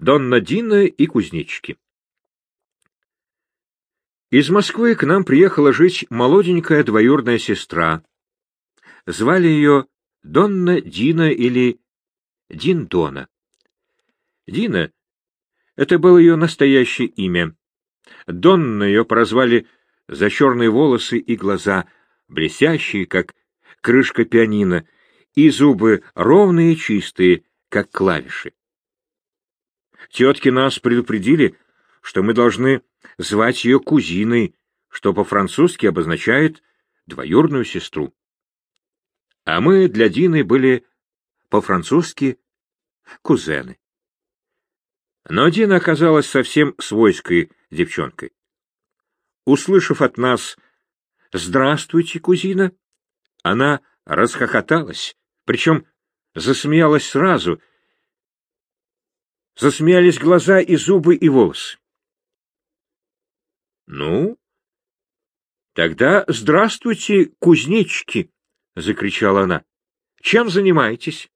Донна Дина и кузнечики. Из Москвы к нам приехала жить молоденькая двоюродная сестра. Звали ее Донна Дина или Дин Дона. Дина — это было ее настоящее имя. Донна ее прозвали за черные волосы и глаза, блестящие, как крышка пианино, и зубы ровные и чистые, как клавиши. Тетки нас предупредили, что мы должны звать ее кузиной, что по-французски обозначает двоюродную сестру. А мы для Дины были по-французски кузены. Но Дина оказалась совсем свойской девчонкой. Услышав от нас «Здравствуйте, кузина», она расхохоталась, причем засмеялась сразу. Засмеялись глаза и зубы и волосы. «Ну, тогда здравствуйте, кузнечики!» — закричала она. «Чем занимаетесь?»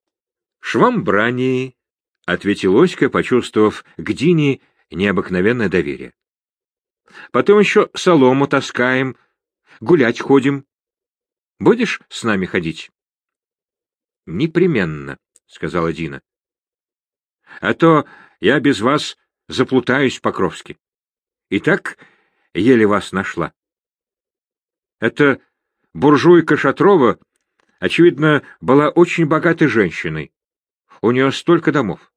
«Швамбранией», — ответил Оська, почувствовав к Дине необыкновенное доверие. «Потом еще солому таскаем, гулять ходим. Будешь с нами ходить?» «Непременно», — сказала Дина. «А то я без вас заплутаюсь в Покровске. Итак, еле вас нашла. Это буржуйка Шатрова, очевидно, была очень богатой женщиной. У нее столько домов.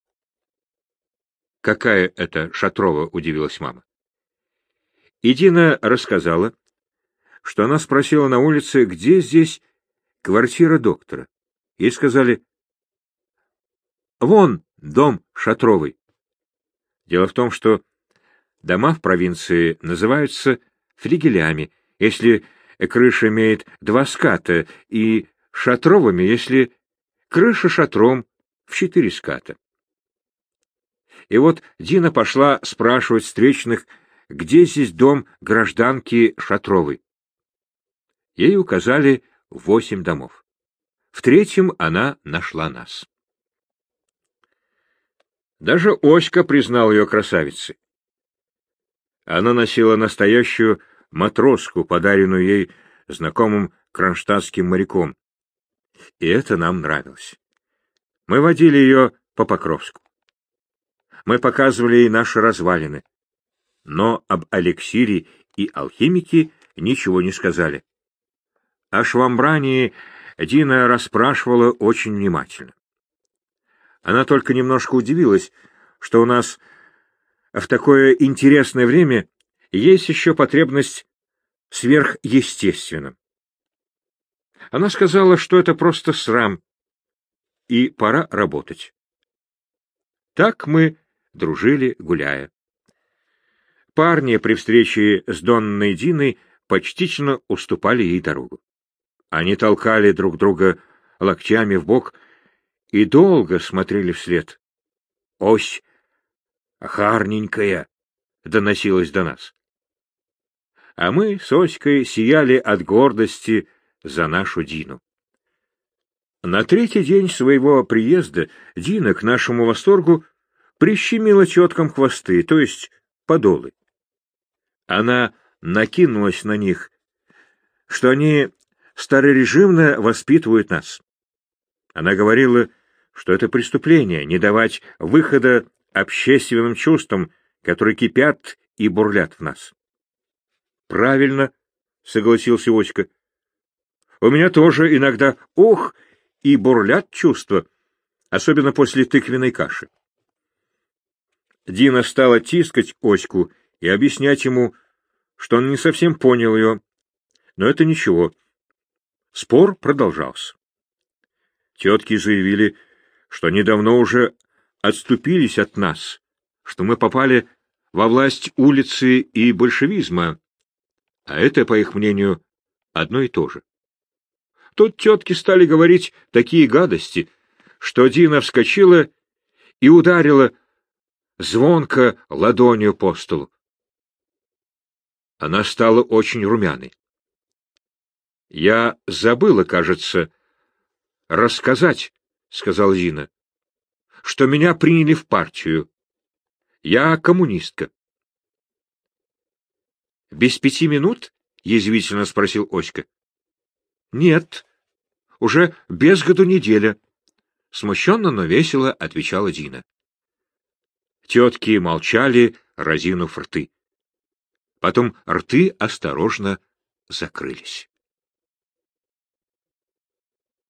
Какая это Шатрова, удивилась мама. И Дина рассказала, что она спросила на улице, где здесь квартира доктора. Ей сказали, вон дом Шатровый. Дело в том, что Дома в провинции называются флигелями, если крыша имеет два ската, и шатровыми, если крыша шатром в четыре ската. И вот Дина пошла спрашивать встречных, где здесь дом гражданки Шатровой. Ей указали восемь домов. В третьем она нашла нас. Даже Оська признал ее красавицей. Она носила настоящую матроску, подаренную ей знакомым кронштадтским моряком. И это нам нравилось. Мы водили ее по Покровску. Мы показывали ей наши развалины. Но об эликсире и алхимике ничего не сказали. О швамбрании Дина расспрашивала очень внимательно. Она только немножко удивилась, что у нас в такое интересное время есть еще потребность сверхъестественном. Она сказала, что это просто срам, и пора работать. Так мы дружили, гуляя. Парни при встрече с Донной Диной почтительно уступали ей дорогу. Они толкали друг друга локтями в бок и долго смотрели вслед. Ось «Харненькая!» — доносилось до нас. А мы с Оськой сияли от гордости за нашу Дину. На третий день своего приезда Дина к нашему восторгу прищемила теткам хвосты, то есть подолы. Она накинулась на них, что они старорежимно воспитывают нас. Она говорила, что это преступление — не давать выхода общественным чувствам, которые кипят и бурлят в нас. — Правильно, — согласился Оська. — У меня тоже иногда ох и бурлят чувства, особенно после тыквенной каши. Дина стала тискать Оську и объяснять ему, что он не совсем понял ее, но это ничего. Спор продолжался. Тетки заявили, что недавно уже отступились от нас, что мы попали во власть улицы и большевизма, а это, по их мнению, одно и то же. Тут тетки стали говорить такие гадости, что Дина вскочила и ударила звонко ладонью по столу. Она стала очень румяной. Я забыла, кажется, рассказать, — сказал Зина что меня приняли в партию. Я коммунистка. — Без пяти минут? — язвительно спросил Оська. — Нет, уже без году неделя. Смущенно, но весело отвечала Дина. Тетки молчали, разинув рты. Потом рты осторожно закрылись.